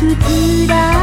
くつだ